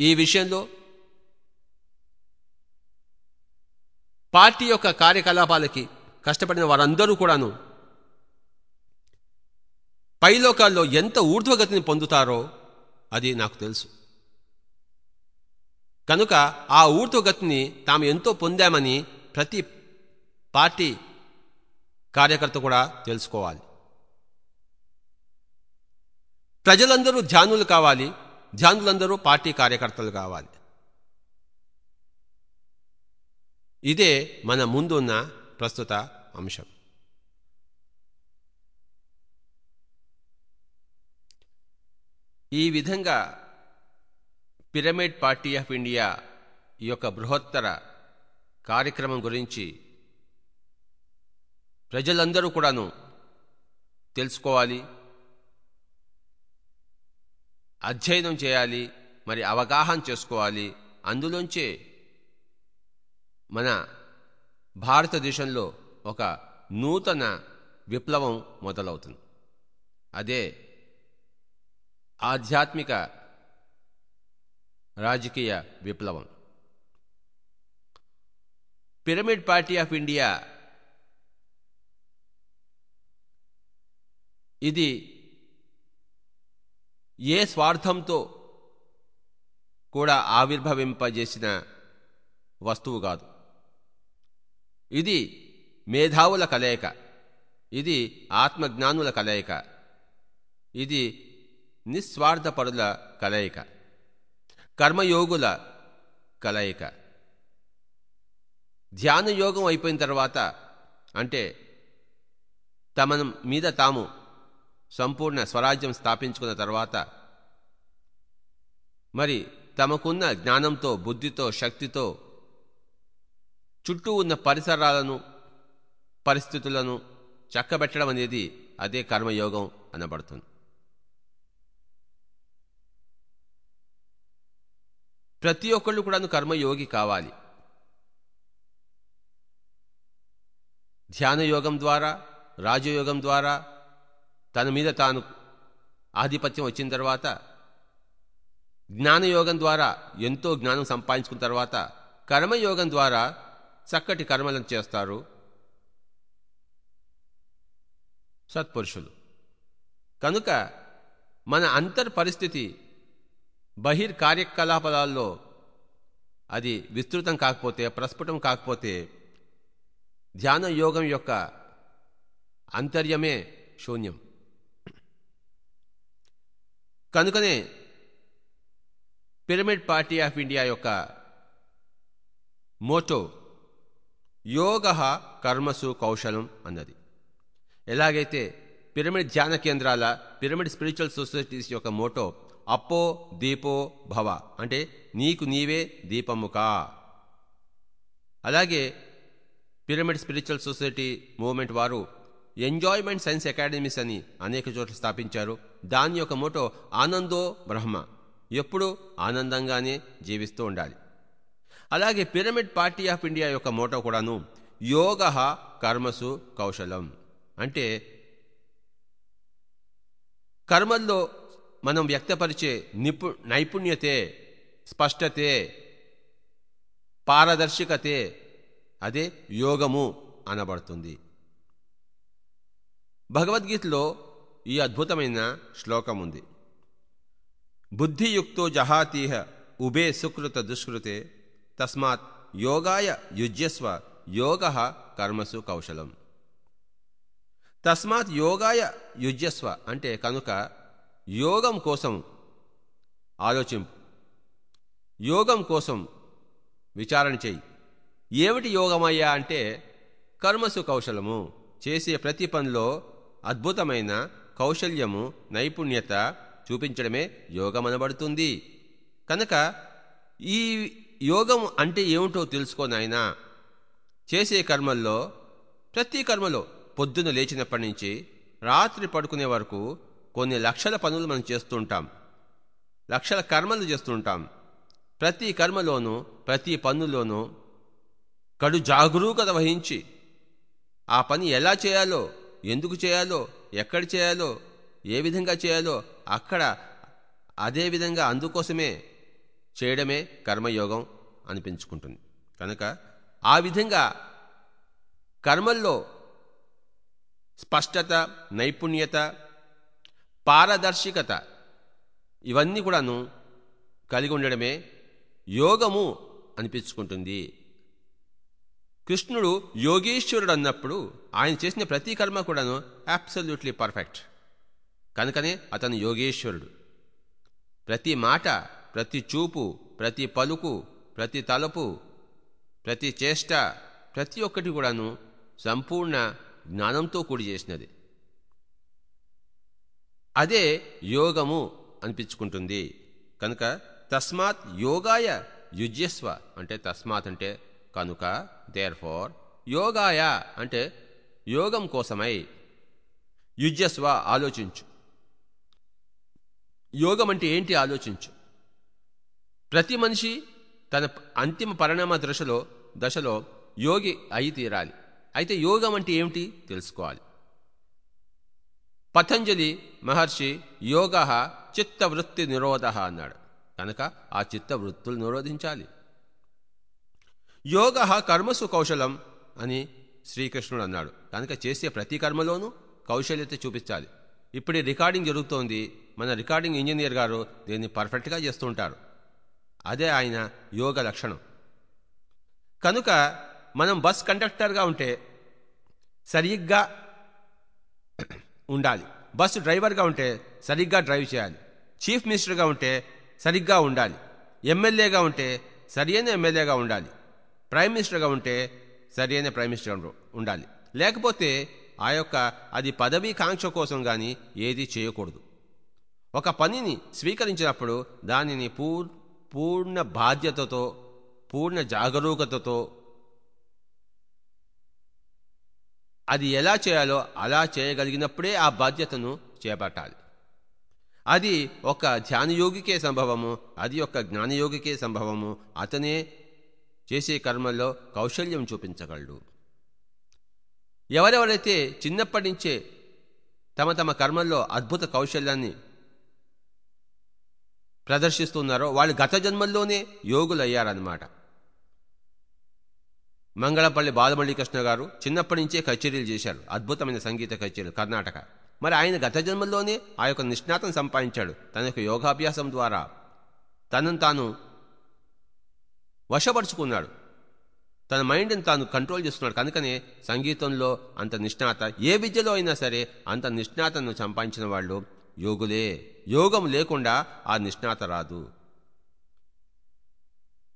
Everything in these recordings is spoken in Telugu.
ఈ విషయంలో పార్టీ యొక్క కార్యకలాపాలకి కష్టపడిన వారందరూ కూడాను పైలోకాల్లో ఎంత ఊర్ధ్వగతిని పొందుతారో అది నాకు తెలుసు. కనుక ఆ ఊర్ధ్వగతిని తాము ఎంతో పొందామని ప్రతి పార్టీ కార్యకర్త కూడా తెలుసుకోవాలి. ప్రజలందరూ ధ్యానులు కావాలి. ధ్యానులందరూ పార్టీ కార్యకర్తలు కావాలి. ఇదే మన ముందున్న ప్రస్తుత అంశం. ఈ విధంగా పిరమిడ్ పార్టీ ఆఫ్ ఇండియా ఈ యొక్క బృహత్తర కార్యక్రమం గురించి ప్రజలందరూ కూడాను తెలుసుకోవాలి అధ్యయనం చేయాలి మరి అవగాహన చేసుకోవాలి. అందులోంచే మన భారతదేశంలో ఒక నూతన విప్లవం మొదలవుతుంది. అదే ఆధ్యాత్మిక రాజకీయ విప్లవం. పిరమిడ్ పార్టీ ఆఫ్ ఇండియా ఇది ఏ స్వార్థంతో కూడా ఆవిర్భవింపజేసిన వస్తువు కాదు. ఇది మేధావుల కలయిక. ఇది ఆత్మజ్ఞానుల కలయిక. ఇది నిస్వార్థపరుల కలయిక. కర్మయోగుల కలయిక. ధ్యానయోగం అయిపోయిన తర్వాత అంటే తమ మీద తాము సంపూర్ణ స్వరాజ్యం స్థాపించుకున్న తర్వాత మరి తమకున్న జ్ఞానంతో బుద్ధితో శక్తితో చుట్టూ ఉన్న పరిసరాలను పరిస్థితులను చక్కబెట్టడం అనేది అదే కర్మయోగం అనబడుతుంది. ప్రతి ఒక్కళ్ళు కూడాను కర్మయోగి కావాలి. ధ్యానయోగం ద్వారా రాజయోగం ద్వారా తన మీద తాను ఆధిపత్యం వచ్చిన తర్వాత జ్ఞానయోగం ద్వారా ఎంతో జ్ఞానం సంపాదించుకున్న తర్వాత కర్మయోగం ద్వారా చక్కటి కర్మలను చేస్తారు సత్పురుషులు. కనుక మన అంతర్ పరిస్థితి బహిర్ కార్యకలాపాలలో అది విస్తృతం కాకపోతే ప్రస్ఫుటం కాకపోతే ధ్యాన యోగం యొక్క అంతర్యమే శూన్యం. కనుకనే పిరమిడ్ పార్టీ ఆఫ్ ఇండియా యొక్క మోటో యోగ కర్మసు కౌశలం అన్నది. ఎలాగైతే పిరమిడ్ ధ్యాన కేంద్రాల పిరమిడ్ స్పిరిచువల్ సొసైటీస్ యొక్క మోటో అప్పో దీపో భవ అంటే నీకు నీవే దీపముకా. అలాగే పిరమిడ్ స్పిరిచువల్ సొసైటీ మూవ్మెంట్ వారు ఎంజాయ్మెంట్ సైన్స్ అకాడమీస్ అని అనేక చోట్ల స్థాపించారు. దాని యొక్క మోటో ఆనందో బ్రహ్మ. ఎప్పుడూ ఆనందంగానే జీవిస్తూ ఉండాలి. అలాగే పిరమిడ్ పార్టీ ఆఫ్ ఇండియా యొక్క మోటో కూడాను యోగ కర్మసు కౌశలం. అంటే కర్మల్లో మనం వ్యక్తపరిచే నిపు నైపుణ్యతే స్పష్టతే పారదర్శకతే అదే యోగము అనబడుతుంది. భగవద్గీతలో ఈ అద్భుతమైన శ్లోకం ఉంది. బుద్ధియుక్తో జహాతీహ ఉభే సుకృత దుష్కృతే తస్మాత్ యోగాయ యుజ్యస్వ యోగ కర్మసు కౌశలం. తస్మాత్ యోగాయ యుజ్యస్వ అంటే కనుక యోగం కోసం ఆలోచింపు. యోగం కోసం విచారణ చెయ్యి ఏమిటి యోగమయ్యా అంటే కర్మసు కౌశలము. చేసే ప్రతి పనిలో అద్భుతమైన కౌశల్యము నైపుణ్యత చూపించడమే యోగమనబడుతుంది. కనుక ఈ యోగం అంటే ఏమిటో తెలుసుకోనాయనా చేసే కర్మల్లో ప్రతి కర్మలో పొద్దున లేచినప్పటి నుంచి రాత్రి పడుకునే వరకు కొన్ని లక్షల పనులు మనం చేస్తుంటాం. లక్షల కర్మలు చేస్తుంటాం. ప్రతి కర్మలోనూ ప్రతి పనులోనూ కడు జాగరూకత వహించి ఆ పని ఎలా చేయాలో ఎందుకు చేయాలో ఎక్కడ చేయాలో ఏ విధంగా చేయాలో అక్కడ అదే విధంగా అందుకోసమే చేయడమే కర్మయోగం అనిపించుకుంటుంది. కనుక ఆ విధంగా కర్మల్లో స్పష్టత నైపుణ్యత పారదర్శకత ఇవన్నీ కూడాను కలిగి ఉండడమే యోగము అనిపించుకుంటుంది. కృష్ణుడు యోగేశ్వరుడు అన్నప్పుడు ఆయన చేసిన ప్రతి కర్మ కూడాను అబ్సల్యూట్లీ పర్ఫెక్ట్ కనుకనే అతను యోగేశ్వరుడు. ప్రతి మాట ప్రతి చూపు ప్రతి పలుకు ప్రతి తలపు ప్రతి చేష్ట ప్రతి ఒక్కటి కూడాను సంపూర్ణ జ్ఞానంతో కూడి చేసినది. అదే యోగము అనిపించుకుంటుంది. కనుక తస్మాత్ యోగాయ యుజ్యస్వ అంటే తస్మాత్ అంటే కనుక దేర్ ఫోర్ యోగాయ అంటే యోగం కోసమై యుజస్వ ఆలోచించు. యోగం అంటే ఏంటి ఆలోచించు. ప్రతి మనిషి తన అంతిమ పరిణామ దశలో దశలో యోగి అయి తీరాలి. అయితే యోగం అంటే ఏమిటి తెలుసుకోవాలి. పతంజలి మహర్షి యోగ చిత్తవృత్తి నిరోధ అన్నాడు. కనుక ఆ చిత్తవృత్తులు నిరోధించాలి. యోగ కర్మసు కౌశలం అని శ్రీకృష్ణుడు అన్నాడు. కనుక చేసే ప్రతి కర్మలోనూ కౌశల్యత చూపించాలి. ఇప్పుడు రికార్డింగ్ జరుగుతోంది. మన రికార్డింగ్ ఇంజనీర్ గారు దీన్ని పర్ఫెక్ట్గా చేస్తుంటారు. అదే ఆయన యోగ లక్షణం. కనుక మనం బస్ కండక్టర్గా ఉంటే సరిగ్గా ఉండాలి. బస్సు డ్రైవర్గా ఉంటే సరిగ్గా డ్రైవ్ చేయాలి. చీఫ్ మినిస్టర్గా ఉంటే సరిగ్గా ఉండాలి. ఎమ్మెల్యేగా ఉంటే సరియైన ఎమ్మెల్యేగా ఉండాలి. ప్రైమ్ మినిస్టర్గా ఉంటే సరైన ప్రైమ్ మినిస్టర్గా ఉండాలి. లేకపోతే ఆ యొక్క అది పదవీ కాంక్ష కోసం కానీ ఏది చేయకూడదు. ఒక పనిని స్వీకరించినప్పుడు దానిని పూర్ పూర్ణ బాధ్యతతో పూర్ణ జాగరూకతతో అది ఎలా చేయాలో అలా చేయగలిగినప్పుడే ఆ బాధ్యతను చేపట్టాలి. అది ఒక ధ్యానయోగికే సంభవము అది ఒక జ్ఞానయోగికే సంభవము అతనే చేసే కర్మల్లో కౌశల్యం చూపించగలడు. ఎవరెవరైతే చిన్నప్పటి నుంచే తమ తమ కర్మల్లో అద్భుత కౌశల్యాన్ని ప్రదర్శిస్తున్నారో వాళ్ళు గత జన్మల్లోనే యోగులయ్యారన్నమాట. మంగళపల్లి బాలమల్లికృష్ణ గారు చిన్నప్పటి నుంచే కచేరీలు చేశారు. అద్భుతమైన సంగీత కచేరీలు కర్ణాటక. మరి ఆయన గత జన్మల్లోనే ఆ యొక్క నిష్ణాతం సంపాదించాడు. తన యొక్క యోగాభ్యాసం ద్వారా తనను తాను వశపరుచుకున్నాడు. తన మైండ్ని తాను కంట్రోల్ చేస్తున్నాడు. కనుకనే సంగీతంలో అంత నిష్ణాత ఏ విద్యలో అయినా సరే అంత నిష్ణాతను సంపాదించిన వాళ్ళు యోగులే. యోగం లేకుండా ఆ నిష్ణాత రాదు.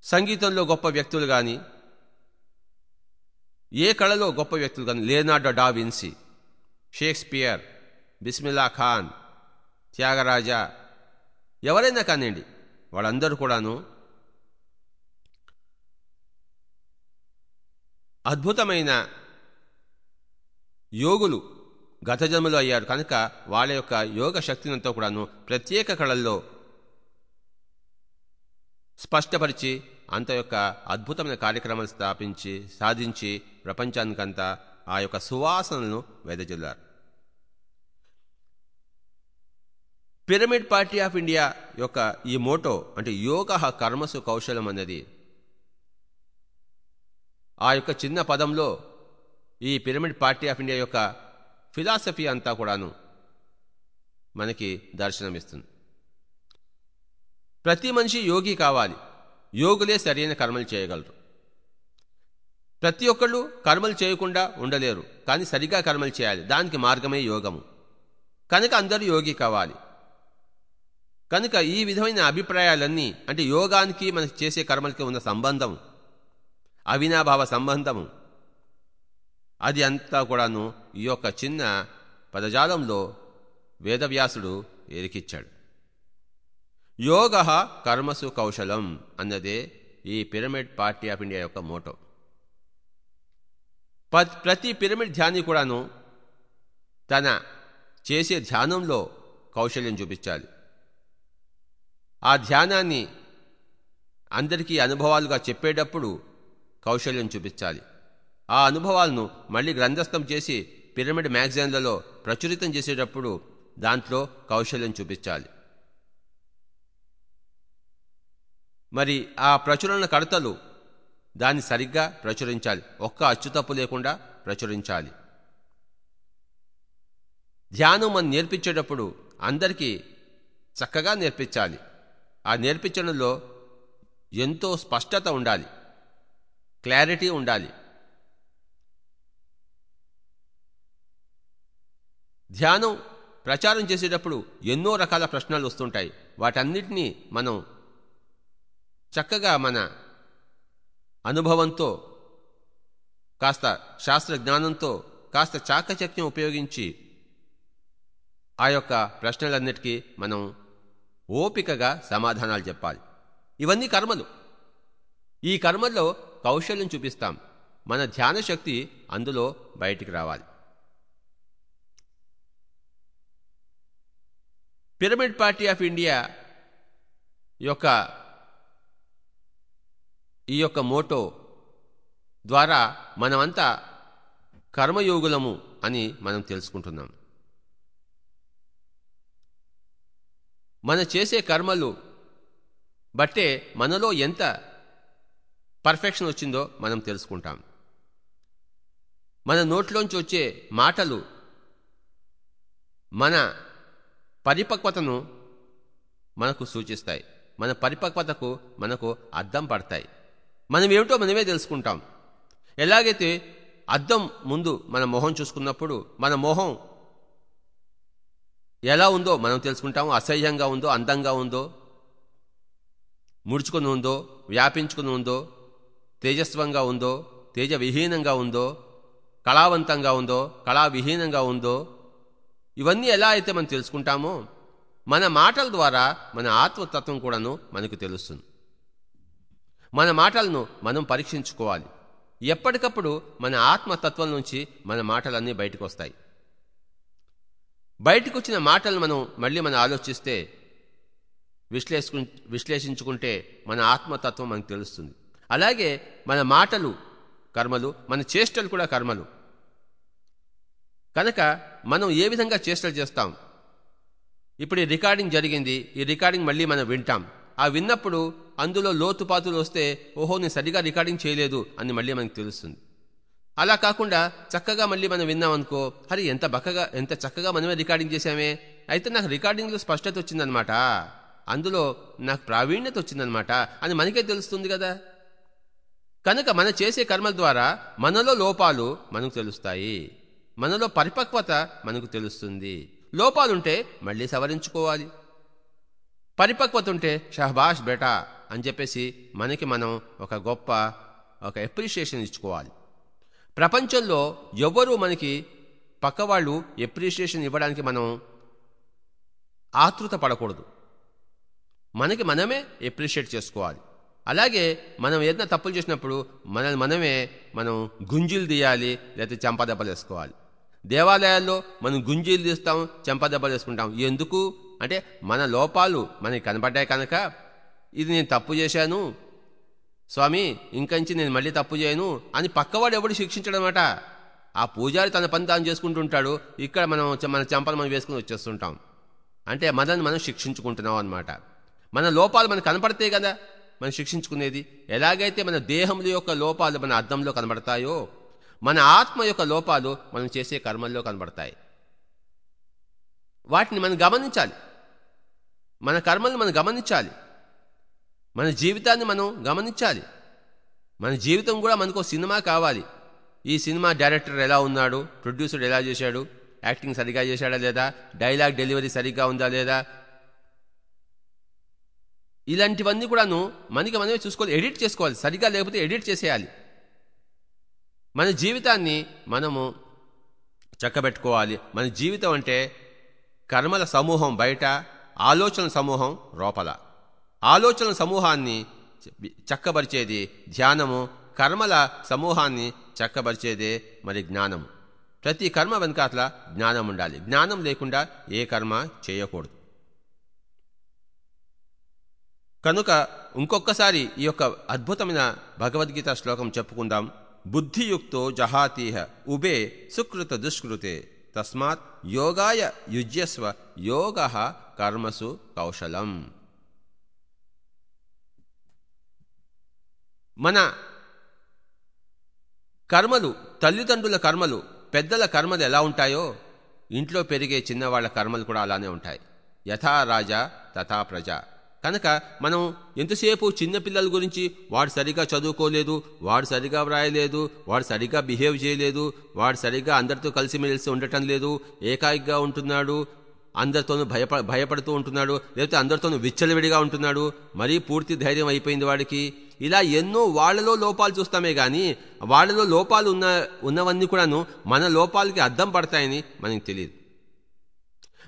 సంగీతంలో గొప్ప వ్యక్తులు కానీ ఏ కళలో గొప్ప వ్యక్తులు కానీ Leonardo da Vinci Shakespeare Bismillah Khan Tyagaraja ఎవరైనా కానివ్వండి వాళ్ళందరూ కూడాను అద్భుతమైన యోగులు గత జన్మలు అయ్యారు. కనుక వాళ్ళ యొక్క యోగ శక్తినంతా కూడాను ప్రత్యేక కళల్లో స్పష్టపరిచి అంత యొక్క అద్భుతమైన కార్యక్రమాలు స్థాపించి సాధించి ప్రపంచానికంతా ఆ యొక్క సువాసనలను వెదజల్లారు. పిరమిడ్ పార్టీ ఆఫ్ ఇండియా యొక్క ఈ మోటో అంటే యోగ కర్మసు కౌశలం అన్నది ఆ యొక్క చిన్న పదంలో ఈ పిరమిడ్ పార్టీ ఆఫ్ ఇండియా యొక్క ఫిలాసఫీ అంతా కూడాను మనకి దర్శనమిస్తుంది. ప్రతి మనిషి యోగి కావాలి. యోగులే సరైన కర్మలు చేయగలరు. ప్రతి ఒక్కళ్ళు కర్మలు చేయకుండా ఉండలేరు కానీ సరిగా కర్మలు చేయాలి. దానికి మార్గమే యోగము. కనుక అందరూ యోగి కావాలి. కనుక ఈ విధమైన అభిప్రాయాలన్నీ అంటే యోగానికి మనకి చేసే కర్మలకి ఉన్న సంబంధం అవినాభావ సంబంధము. అది అంతా కూడాను ఈ యొక్క చిన్న పదజాలంలో వేదవ్యాసుడు ఎరికిచ్చాడు. యోగ కర్మసు కౌశలం అన్నదే ఈ పిరమిడ్ పార్టీ ఆఫ్ ఇండియా యొక్క మోటో. ప్రతి పిరమిడ్ ధ్యాని కూడాను తన చేసే ధ్యానంలో కౌశల్యం చూపించాలి. ఆ ధ్యానాన్ని అందరికీ అనుభవాలుగా చెప్పేటప్పుడు కౌశల్యం చూపించాలి. ఆ అనుభవాలను మళ్ళీ గ్రంథస్థం చేసి పిరమిడ్ మ్యాగజైన్లలో ప్రచురితం చేసేటప్పుడు దాంట్లో కౌశల్యం చూపించాలి. మరి ఆ ప్రచురణ కడతలు దాన్ని సరిగ్గా ప్రచురించాలి. ఒక్క అచ్చుతప్పు లేకుండా ప్రచురించాలి. ధ్యానం మనం నేర్పించేటప్పుడు అందరికీ చక్కగా నేర్పించాలి. ఆ నేర్పించడంలో ఎంతో స్పష్టత ఉండాలి. క్లారిటీ ఉండాలి. ధ్యానం ప్రచారం చేసేటప్పుడు ఎన్నో రకాల ప్రశ్నలు వస్తుంటాయి. వాటన్నిటినీ మనం చక్కగా మన అనుభవంతో కాస్త శాస్త్ర జ్ఞానంతో కాస్త చాకచక్యం ఉపయోగించి ఆ యొక్క ప్రశ్నలన్నిటికీ మనం ఓపికగా సమాధానాలు చెప్పాలి. ఇవన్నీ కర్మలు. ఈ కర్మల్లో కౌశల్యం చూపిస్తాం. మన ధ్యాన శక్తి అందులో బయటికి రావాలి. పిరమిడ్ పార్టీ ఆఫ్ ఇండియా యొక్క ఈ యొక్క మోటో ద్వారా మనమంతా కర్మయోగులము అని మనం తెలుసుకుంటున్నాం. మన చేసే కర్మలు బట్టే మనలో ఎంత పర్ఫెక్షన్ వచ్చిందో మనం తెలుసుకుంటాం. మన నోట్లోంచి వచ్చే మాటలు మన పరిపక్వతను మనకు సూచిస్తాయి. మన పరిపక్వతకు మనకు అద్దం పడతాయి. మనం ఏమిటో మనమే తెలుసుకుంటాం. ఎలాగైతే అద్దం ముందు మన మొహం చూసుకున్నప్పుడు మన మొహం ఎలా ఉందో మనం తెలుసుకుంటాము. అసహ్యంగా ఉందో అందంగా ఉందో ముడుచుకుని ఉందో వ్యాపించుకుని ఉందో తేజస్వంగా ఉందో తేజవిహీనంగా ఉందో కళావంతంగా ఉందో కళావిహీనంగా ఉందో ఇవన్నీ ఎలా అయితే మనం తెలుసుకుంటామో మన మాటల ద్వారా మన ఆత్మతత్వం కూడాను మనకు తెలుస్తుంది. మన మాటలను మనం పరీక్షించుకోవాలి. ఎప్పటికప్పుడు మన ఆత్మతత్వం నుంచి మన మాటలన్నీ బయటకు వస్తాయి బయటకు వచ్చిన మాటలను మనం మళ్ళీ మనం ఆలోచిస్తే విశ్లేషు విశ్లేషించుకుంటే మన ఆత్మతత్వం మనకు తెలుస్తుంది. అలాగే మన మాటలు కర్మలు మన చేష్టలు కూడా కర్మలు. కనుక మనం ఏ విధంగా చేష్టలు చేస్తాం? ఇప్పుడు ఈ రికార్డింగ్ జరిగింది ఈ రికార్డింగ్ మళ్ళీ మనం వింటాం. ఆ విన్నప్పుడు అందులో లోతుపాతులు వస్తే ఓహో నేను సరిగా రికార్డింగ్ చేయలేదు అని మళ్ళీ మనకు తెలుస్తుంది. అలా కాకుండా చక్కగా మళ్ళీ మనం విన్నామనుకో హరి ఎంత బక్కగా ఎంత చక్కగా మనమే రికార్డింగ్ చేశామే. అయితే నాకు రికార్డింగ్లో స్పష్టత వచ్చిందనమాట. అందులో నాకు ప్రావీణ్యత వచ్చిందనమాట. అని మనకే తెలుస్తుంది కదా. కనుక మన చేసే కర్మల ద్వారా మనలో లోపాలు మనకు తెలుస్తాయి. మనలో పరిపక్వత మనకు తెలుస్తుంది. లోపాలుంటే మళ్ళీ సవరించుకోవాలి. పరిపక్వత ఉంటే షహబాష్ బేటా అని చెప్పేసి మనకి మనం ఒక గొప్ప ఒక ఎప్రిషియేషన్ ఇచ్చుకోవాలి. ప్రపంచంలో ఎవరు మనకి పక్కవాళ్ళు ఎప్రిషియేషన్ ఇవ్వడానికి మనం ఆతృత పడకూడదు. మనకి మనమే ఎప్రిషియేట్ చేసుకోవాలి. అలాగే మనం ఏదైనా తప్పులు చేసినప్పుడు మనల్ని మనమే మనం గుంజీలు తీయాలి లేకపోతే చెంపదెబ్బలు వేసుకోవాలి. దేవాలయాల్లో మనం గుంజీలు తీస్తాం చెంపదెబ్బలు వేసుకుంటాం. ఎందుకు? అంటే మన లోపాలు మనకి కనపడ్డాయి కనుక ఇది నేను తప్పు చేశాను. స్వామి ఇంకంచి నేను మళ్ళీ తప్పు చేయను అని పక్కవాడు ఎవడు శిక్షించడమట ఆ పూజారి తన పని తాను చేసుకుంటుంటాడు. ఇక్కడ మనం మన చెంపలు మనం వేసుకుని వచ్చేస్తుంటాం. అంటే మనల్ని మనం శిక్షించుకుంటున్నాం అనమాట మన లోపాలు మనకు కనపడతాయి కదా. మనం శిక్షించుకునేది ఎలాగైతే మన దేహముల యొక్క లోపాలు మన అర్థంలో కనబడతాయో మన ఆత్మ యొక్క లోపాలు మనం చేసే కర్మల్లో కనబడతాయి. వాటిని మనం గమనించాలి. మన కర్మల్ని మనం గమనించాలి. మన జీవితాన్ని మనం గమనించాలి. మన జీవితం కూడా మనకు సినిమా కావాలి. ఈ సినిమా డైరెక్టర్ ఎలా ఉన్నాడు? ప్రొడ్యూసర్ ఎలా చేశాడు? యాక్టింగ్ సరిగా చేశాడా లేదా? డైలాగ్ డెలివరీ సరిగ్గా ఉందా లేదా? ఇలాంటివన్నీ కూడాను మనకి మనమే చూసుకోవాలి ఎడిట్ చేసుకోవాలి సరిగా లేకపోతే ఎడిట్ చేసేయాలి. మన జీవితాన్ని మనము చక్కబెట్టుకోవాలి. మన జీవితం అంటే కర్మల సమూహం బయట ఆలోచన సమూహం లోపల. ఆలోచన సమూహాన్ని చక్కబరిచేది ధ్యానము కర్మల సమూహాన్ని చక్కబరిచేదే మరి జ్ఞానము. ప్రతి కర్మ వెనకాతల జ్ఞానం ఉండాలి. జ్ఞానం లేకుండా ఏ కర్మ చేయకూడదు. కనుక ఇంకొకసారి ఈ యొక్క అద్భుతమైన భగవద్గీత శ్లోకం చెప్పుకుందాం. బుద్ధియుక్తో జహాతీహ ఉబే సుకృత దుష్కృతే తస్మాత్ యోగాయ యుజ్యస్వ యోగ కర్మసు కౌశలం. మన కర్మలు తల్లిదండ్రుల కర్మలు పెద్దల కర్మలు ఎలా ఉంటాయో ఇంట్లో పెరిగే చిన్నవాళ్ళ కర్మలు కూడా అలానే ఉంటాయి. యథా రాజా తథా ప్రజ. కనుక మనం ఎంతసేపు చిన్నపిల్లల గురించి వాడు సరిగా చదువుకోలేదు వాడు సరిగా వ్రాయలేదు వాడు సరిగా బిహేవ్ చేయలేదు వాడు సరిగా అందరితో కలిసిమెలిసి ఉండటం లేదు ఏకాయిగా ఉంటున్నాడు అందరితోనూ భయప భయపడుతూ ఉంటున్నాడు లేకపోతే అందరితోనూ విచ్చలవిడిగా ఉంటున్నాడు మరీ పూర్తి ధైర్యం అయిపోయింది వాడికి. ఇలా ఎన్నో వాళ్ళలో లోపాలు చూస్తామే కానీ వాళ్ళలో లోపాలు ఉన్న ఉన్నవన్నీ కూడాను మన లోపాలకి అద్దం పడతాయని మనకి తెలియదు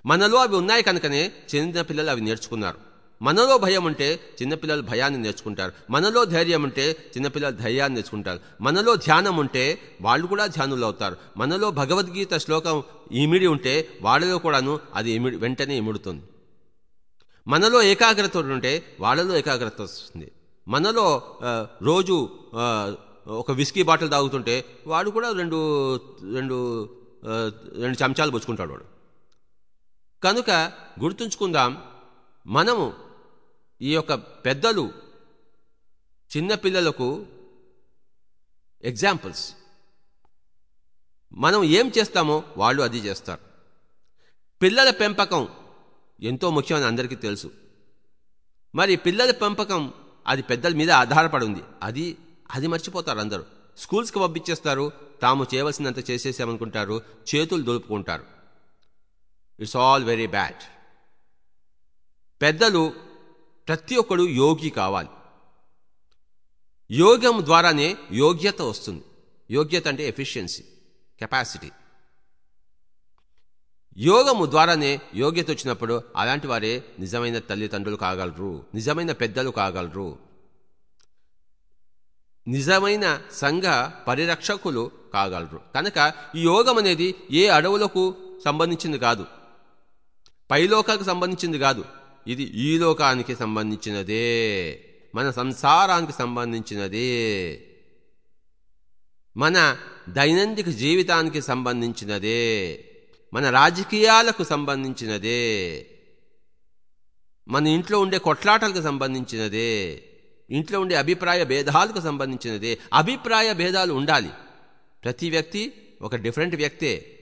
మనలో అవి ఉన్నాయి కనుకనే చిన్న పిల్లలు అవి నేర్చుకున్నారు. మనలో భయం ఉంటే చిన్నపిల్లలు భయాన్ని నేర్చుకుంటారు. మనలో ధైర్యం ఉంటే చిన్నపిల్లలు ధైర్యాన్ని నేర్చుకుంటారు. మనలో ధ్యానం ఉంటే వాళ్ళు కూడా ధ్యానులు అవుతారు. మనలో భగవద్గీత శ్లోకం ఇమిడి ఉంటే వాళ్ళలో కూడాను అది ఇమిడి వెంటనే ఇమిడుతుంది. మనలో ఏకాగ్రత ఉంటే వాళ్ళలో ఏకాగ్రత వస్తుంది. మనలో రోజు ఒక విస్కీ బాటిల్ తాగుతుంటే వాడు కూడా రెండు రెండు రెండు చెంచాలు పుచ్చుకుంటాడు వాడు. కనుక గుర్తుంచుకుందాం మనము ఈ యొక్క పెద్దలు చిన్నపిల్లలకు ఎగ్జాంపుల్స్ మనం ఏం చేస్తామో వాళ్ళు అది చేస్తారు. పిల్లల పెంపకం ఎంతో ముఖ్యమని అందరికీ తెలుసు. మరి పిల్లల పెంపకం అది పెద్దల మీద ఆధారపడి ఉంది. అది అది మర్చిపోతారు అందరూ. స్కూల్స్కి పంపించేస్తారు. తాము చేయవలసినంత చేసేసామనుకుంటారు. చేతులు దులుపుకుంటారు. ఇట్స్ ఆల్ వెరీ బ్యాడ్ పెద్దలు ప్రతి ఒక్కడు యోగి కావాలి. యోగం ద్వారానే యోగ్యత వస్తుంది. యోగ్యత అంటే ఎఫిషియన్సీ కెపాసిటీ. యోగము ద్వారానే యోగ్యత వచ్చినప్పుడు అలాంటి వారే నిజమైన తల్లిదండ్రులు కాగలరు నిజమైన పెద్దలు కాగలరు. నిజమైన సంఘ పరిరక్షకులు కాగలరు. కనుక ఈ యోగం అనేది ఏ అడవులకు సంబంధించింది కాదు. పైలోకాలకు సంబంధించింది కాదు. ఇది ఈ లోకానికి సంబంధించినదే మన సంసారానికి సంబంధించినదే. మన దైనందిక జీవితానికి సంబంధించినదే మన రాజకీయాలకు సంబంధించినదే మన ఇంట్లో ఉండే కొట్లాటలకు సంబంధించినదే ఇంట్లో ఉండే అభిప్రాయ భేదాలకు సంబంధించినదే. అభిప్రాయ భేదాలు ఉండాలి. ప్రతి వ్యక్తి ఒక డిఫరెంట్ వ్యక్తే.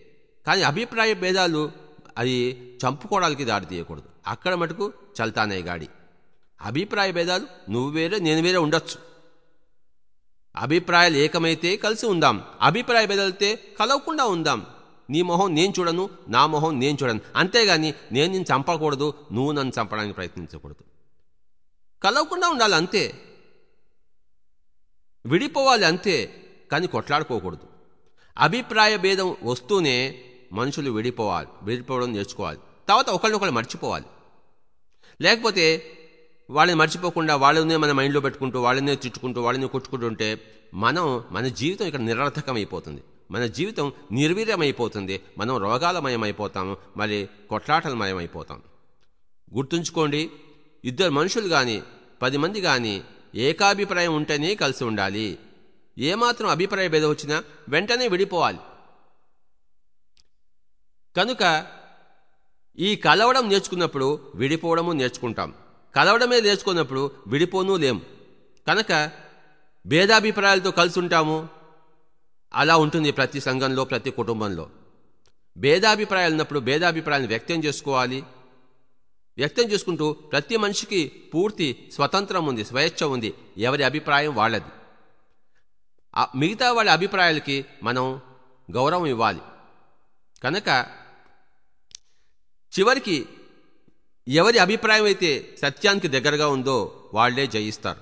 కానీ అభిప్రాయ భేదాలు అది చంపుకోవడానికి దారి తీయకూడదు. అక్కడ మటుకు చల్తానే గాడి. అభిప్రాయ భేదాలు నువ్వు వేరే నేను వేరే ఉండొచ్చు. అభిప్రాయాలు ఏకమైతే కలిసి ఉందాం. అభిప్రాయ భేదాలతే కలవకుండా ఉందాం. నీ మొహం నేను చూడను నా మొహం నేను చూడను. అంతేగాని నేను నిన్ను చంపకూడదు నువ్వు నన్ను చంపడానికి ప్రయత్నించకూడదు. కలవకుండా ఉండాలి అంతే. విడిపోవాలి అంతే. కానీ కొట్లాడుకోకూడదు. అభిప్రాయ భేదం వస్తూనే మనుషులు విడిపోవాలి విడిపోవడం నేర్చుకోవాలి. తర్వాత ఒకళ్ళొకళ్ళు మర్చిపోవాలి. లేకపోతే వాళ్ళని మర్చిపోకుండా వాళ్ళనే మన మైండ్లో పెట్టుకుంటూ వాళ్ళనే తిట్టుకుంటూ వాళ్ళని కొట్టుకుంటుంటే మనం మన జీవితం ఇక్కడ నిరర్థకం అయిపోతుంది మన జీవితం నిర్వీర్యమైపోతుంది. మనం రోగాలమయమైపోతాము. మరి కొట్లాటలమయమైపోతాం గుర్తుంచుకోండి ఇద్దరు మనుషులు కానీ పది మంది కానీ ఏకాభిప్రాయం ఉంటేనే కలిసి ఉండాలి. ఏమాత్రం అభిప్రాయ భేదం వచ్చినా వెంటనే విడిపోవాలి. కనుక ఈ కలవడం నేర్చుకున్నప్పుడు విడిపోవడము నేర్చుకుంటాం. కలవడమే నేర్చుకున్నప్పుడు విడిపోనూ లేం. కనుక భేదాభిప్రాయాలతో కలిసి ఉంటాము అలా ఉంటుంది ప్రతి సంఘంలో ప్రతి కుటుంబంలో. భేదాభిప్రాయాలు ఉన్నప్పుడు భేదాభిప్రాయాలను వ్యక్తం చేసుకోవాలి. వ్యక్తం చేసుకుంటూ ప్రతి మనిషికి పూర్తి స్వతంత్రం ఉంది స్వేచ్ఛ ఉంది. ఎవరి అభిప్రాయం వాళ్ళది. మిగతా వాళ్ళ అభిప్రాయాలకి మనం గౌరవం ఇవ్వాలి. కనుక చివరికి ఎవరి అభిప్రాయం అయితే సత్యానికి దగ్గరగా ఉందో వాళ్ళే జయిస్తారు.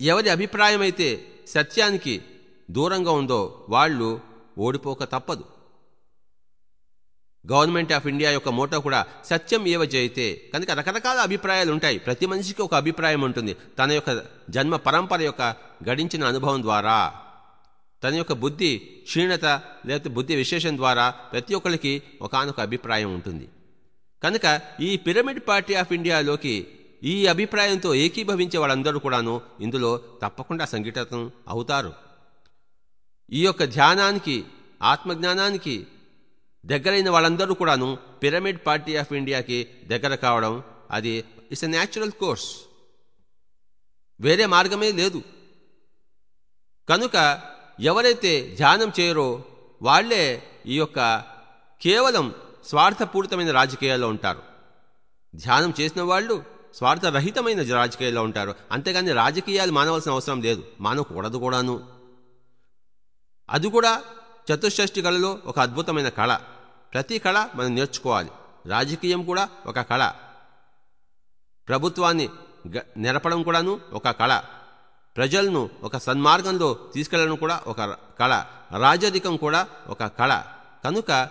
ఎవరి అభిప్రాయం అయితే సత్యానికి దూరంగా ఉందో వాళ్ళు ఓడిపోక తప్పదు. గవర్నమెంట్ ఆఫ్ ఇండియా యొక్క మోటో కూడా సత్యం ఏవ జయితే కనుక రకరకాల అభిప్రాయాలు ఉంటాయి. ప్రతి మనిషికి ఒక అభిప్రాయం ఉంటుంది. తన యొక్క జన్మ పరంపర యొక్క గడించిన అనుభవం ద్వారా. తన యొక్క బుద్ధి క్షీణత లేకపోతే బుద్ధి విశేషం ద్వారా ప్రతి ఒక్కరికి ఒకనొక అభిప్రాయం ఉంటుంది. కనుక ఈ పిరమిడ్ పార్టీ ఆఫ్ ఇండియాలోకి ఈ అభిప్రాయంతో ఏకీభవించే వాళ్ళందరూ కూడాను ఇందులో తప్పకుండా సంఘటితం అవుతారు. ఈ యొక్క ధ్యానానికి ఆత్మజ్ఞానానికి దగ్గరైన వాళ్ళందరూ కూడాను పిరమిడ్ పార్టీ ఆఫ్ ఇండియాకి దగ్గర కావడం అది ఇట్స్ ఎ న్యాచురల్ కోర్స్. వేరే మార్గమే లేదు. కనుక ఎవరైతే ధ్యానం చేయరో వాళ్ళే ఈ యొక్క కేవలం స్వార్థపూరితమైన రాజకీయాల్లో ఉంటారు. ధ్యానం చేసిన వాళ్ళు స్వార్థరహితమైన రాజకీయాల్లో ఉంటారు. అంతేగాని రాజకీయాలు మానవలసిన అవసరం లేదు. మానవకూడదు కూడాను. అది కూడా చతుషష్ఠి కళలో ఒక అద్భుతమైన కళ. ప్రతి కళ మనం నేర్చుకోవాలి. రాజకీయం కూడా ఒక కళ. ప్రభుత్వాన్ని నెరపడం కూడాను ఒక కళ. ప్రజలను ఒక సన్మార్గంలో తీసుకెళ్ళడం కూడా ఒక కళ రాజరికం కూడా ఒక కళ. కనుక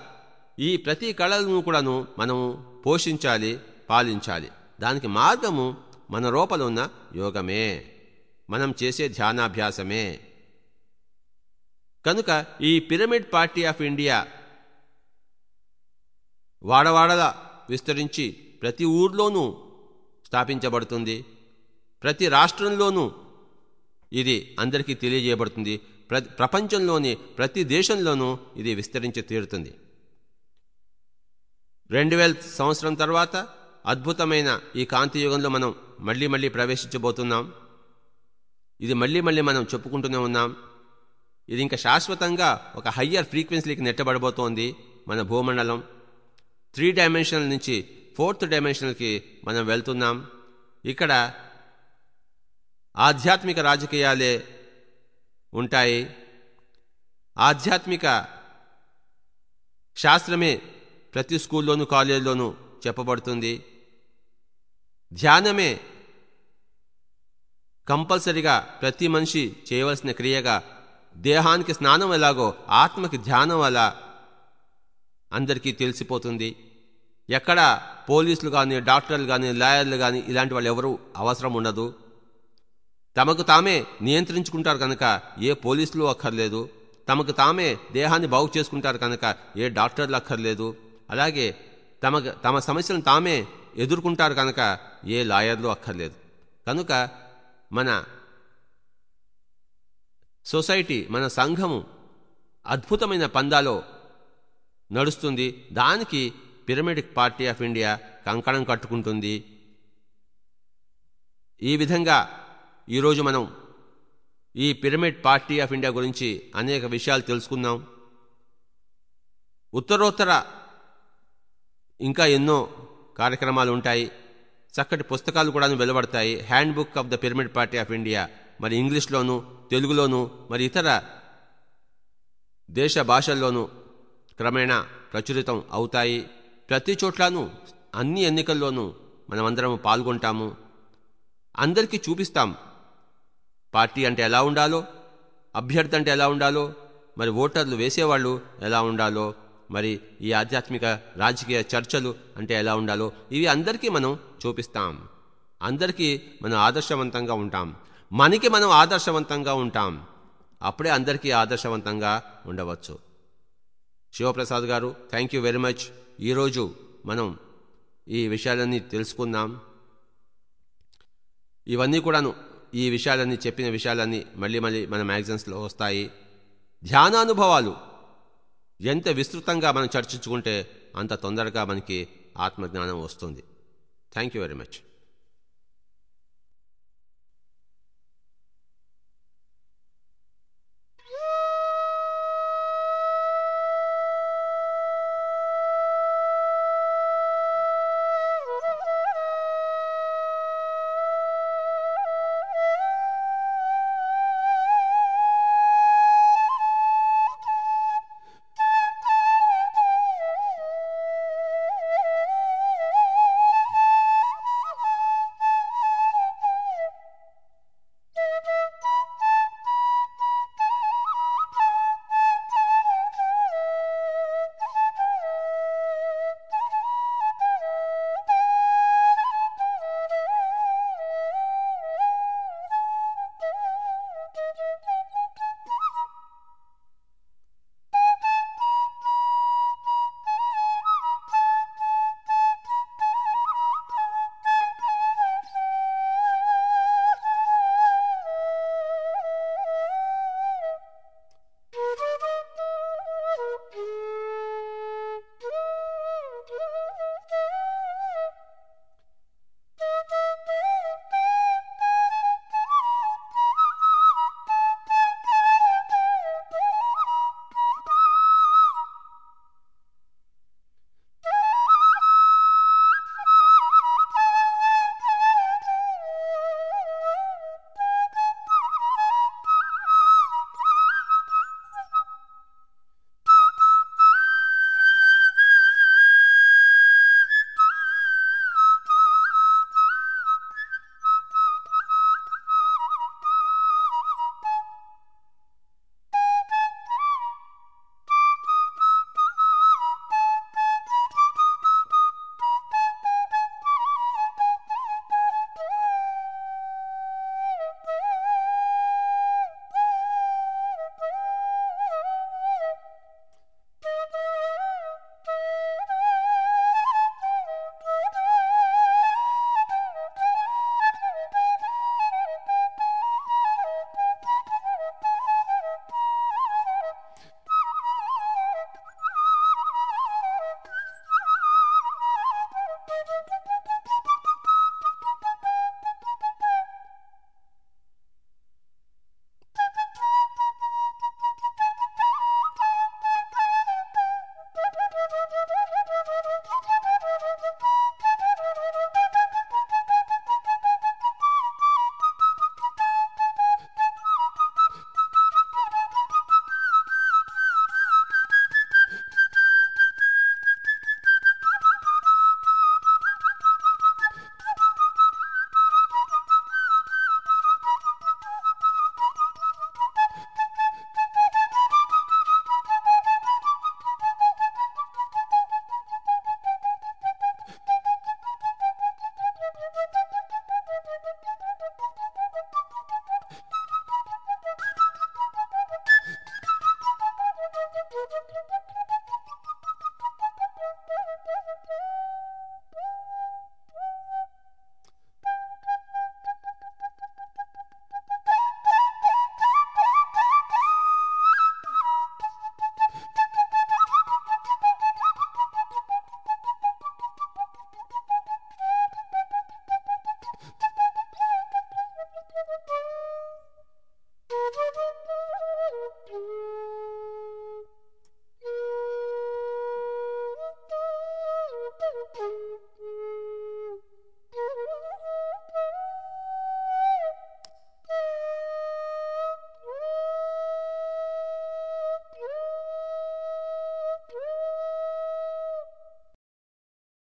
ఈ ప్రతి కళలను కూడాను మనము పోషించాలి పాలించాలి. దానికి మార్గము మన లోపల ఉన్న యోగమే. మనం చేసే ధ్యానాభ్యాసమే. కనుక ఈ పిరమిడ్ పార్టీ ఆఫ్ ఇండియా వాడవాడలా విస్తరించి ప్రతి ఊర్లోనూ స్థాపించబడుతుంది. ప్రతి రాష్ట్రంలోనూ ఇది అందరికీ తెలియజేయబడుతుంది. ప్ర ప్రపంచంలోని ప్రతి దేశంలోనూ ఇది విస్తరించి తీరుతుంది. రెండు వేల సంవత్సరం తర్వాత అద్భుతమైన ఈ కాంతి యుగంలో మనం మళ్ళీ మళ్ళీ ప్రవేశించబోతున్నాం. ఇది మళ్ళీ మళ్ళీ మనం చెప్పుకుంటూనే ఉన్నాం. ఇది ఇంకా శాశ్వతంగా ఒక హయ్యర్ ఫ్రీక్వెన్సీకి నెట్టబడబోతోంది మన భూమండలం. త్రీ డైమెన్షనల్ నుంచి ఫోర్త్ డైమెన్షనల్కి మనం వెళ్తున్నాం. ఇక్కడ ఆధ్యాత్మిక రాజకీయాలే ఉంటాయి. ఆధ్యాత్మిక శాస్త్రమే ప్రతి స్కూల్లోనూ కాలేజీలోనూ చెప్పబడుతుంది. ధ్యానమే కంపల్సరిగా ప్రతి మనిషి చేయవలసిన క్రియగా దేహానికి స్నానం ఎలాగో ఆత్మకి ధ్యానం అలా అందరికీ తెలిసిపోతుంది. ఎక్కడ పోలీసులు కానీ డాక్టర్లు కానీ లాయర్లు కానీ ఇలాంటి వాళ్ళు ఎవరు అవసరం ఉండదు. తమకు తామే నియంత్రించుకుంటారు కనుక ఏ పోలీసులు అక్కర్లేదు. తమకు తామే దేహాన్ని బాగు చేసుకుంటారు కనుక ఏ డాక్టర్లు అక్కర్లేదు. అలాగే తమ తమ సమస్యలను తామే ఎదుర్కొంటారు కనుక ఏ లాయర్లు అక్కర్లేదు. కనుక మన సొసైటీ మన సంఘము అద్భుతమైన పందాలో నడుస్తుంది. దానికి పిరమిడిక్ పార్టీ ఆఫ్ ఇండియా కంకణం కట్టుకుంటుంది. ఈ విధంగా ఈరోజు మనం ఈ పిరమిడ్ పార్టీ ఆఫ్ ఇండియా గురించి అనేక విషయాలు తెలుసుకుందాం. ఉత్తరోత్తర ఇంకా ఎన్నో కార్యక్రమాలు ఉంటాయి. చక్కటి పుస్తకాలు కూడా వెలువడతాయి. Hand book of the pyramid party of India మరి ఇంగ్లీష్లోను తెలుగులోను మరి ఇతర దేశ భాషల్లోనూ క్రమేణా ప్రచురితం అవుతాయి. ప్రతి చోట్లను అన్ని ఎన్నికల్లోనూ మనమందరం పాల్గొంటాము. అందరికీ చూపిస్తాం పార్టీ అంటే ఎలా ఉండాలో అభ్యర్థి అంటే ఎలా ఉండాలో మరి ఓటర్లు వేసేవాళ్ళు ఎలా ఉండాలో మరి ఈ ఆధ్యాత్మిక రాజకీయ చర్చలు అంటే ఎలా ఉండాలో ఇవి అందరికీ మనం చూపిస్తాం. అందరికీ మనం ఆదర్శవంతంగా ఉంటాం. మనకి మనం ఆదర్శవంతంగా ఉంటాం. అప్పుడే అందరికీ ఆదర్శవంతంగా ఉండవచ్చు. శివప్రసాద్ గారు థ్యాంక్ యూ వెరీ మచ్ ఈరోజు మనం ఈ విషయాలన్నీ తెలుసుకుందాం. ఇవన్నీ కూడాను ఈ విషయాలన్నీ చెప్పిన విషయాలన్నీ మళ్ళీ మళ్ళీ మన మ్యాగజైన్స్లో వస్తాయి. ధ్యానానుభవాలు. ఎంత విస్తృతంగా మనం చర్చించుకుంటే అంత తొందరగా మనకి ఆత్మజ్ఞానం వస్తుంది. Thank you very much